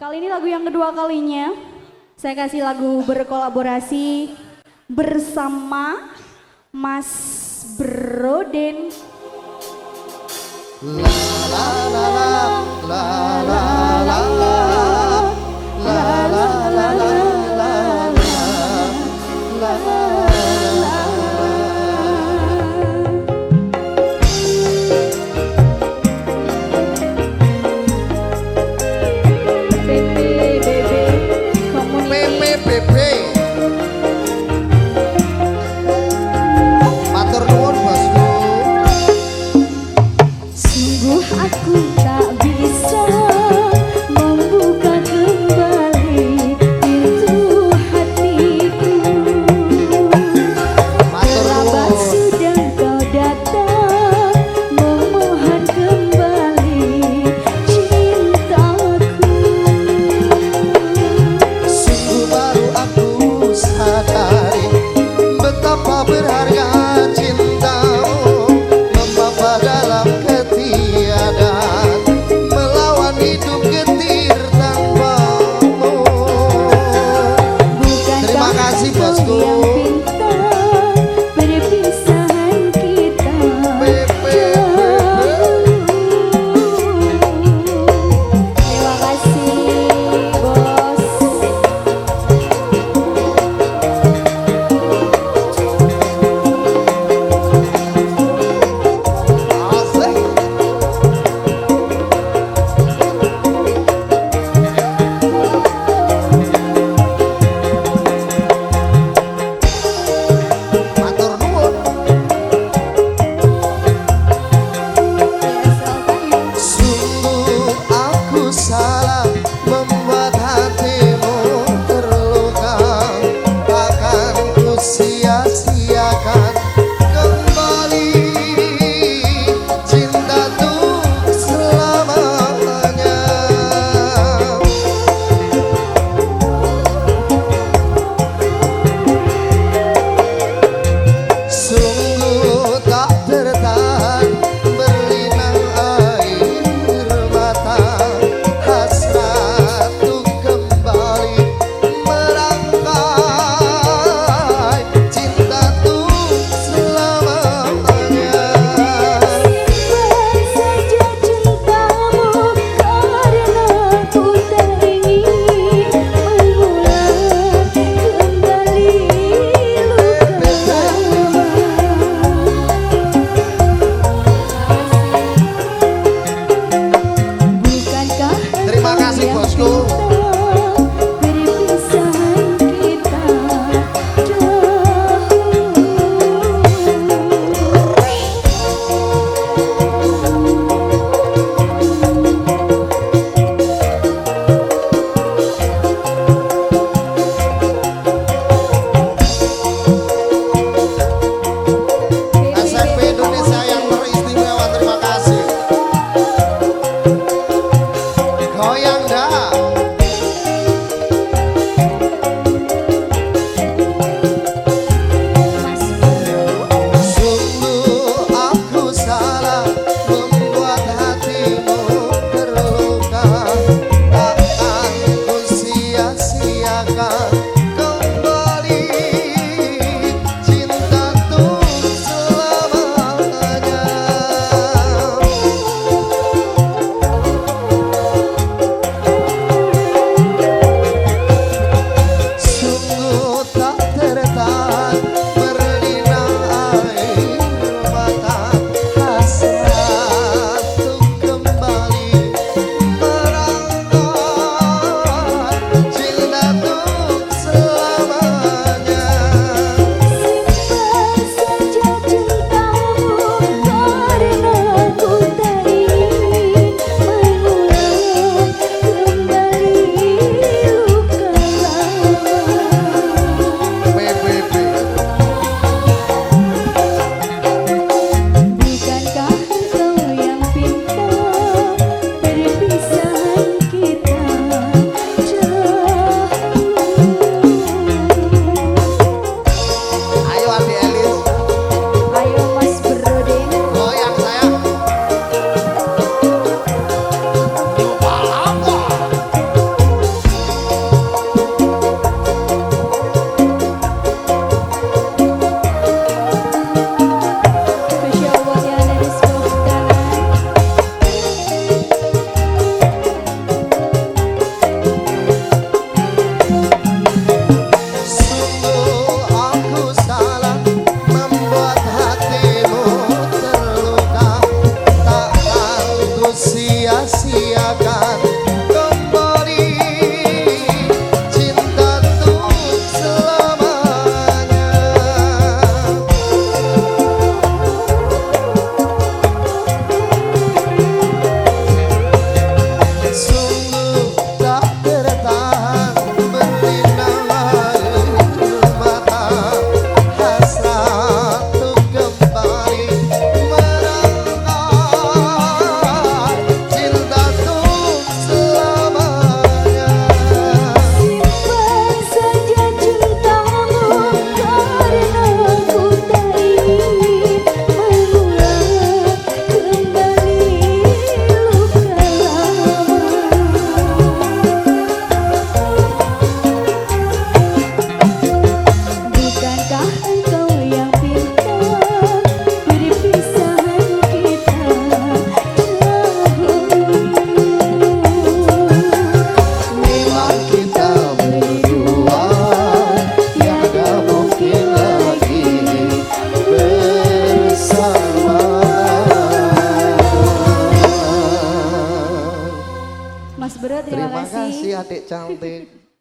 Kali ini lagu yang kedua kalinya. Saya kasih lagu berkolaborasi bersama Mas Broden. La la la la. down there.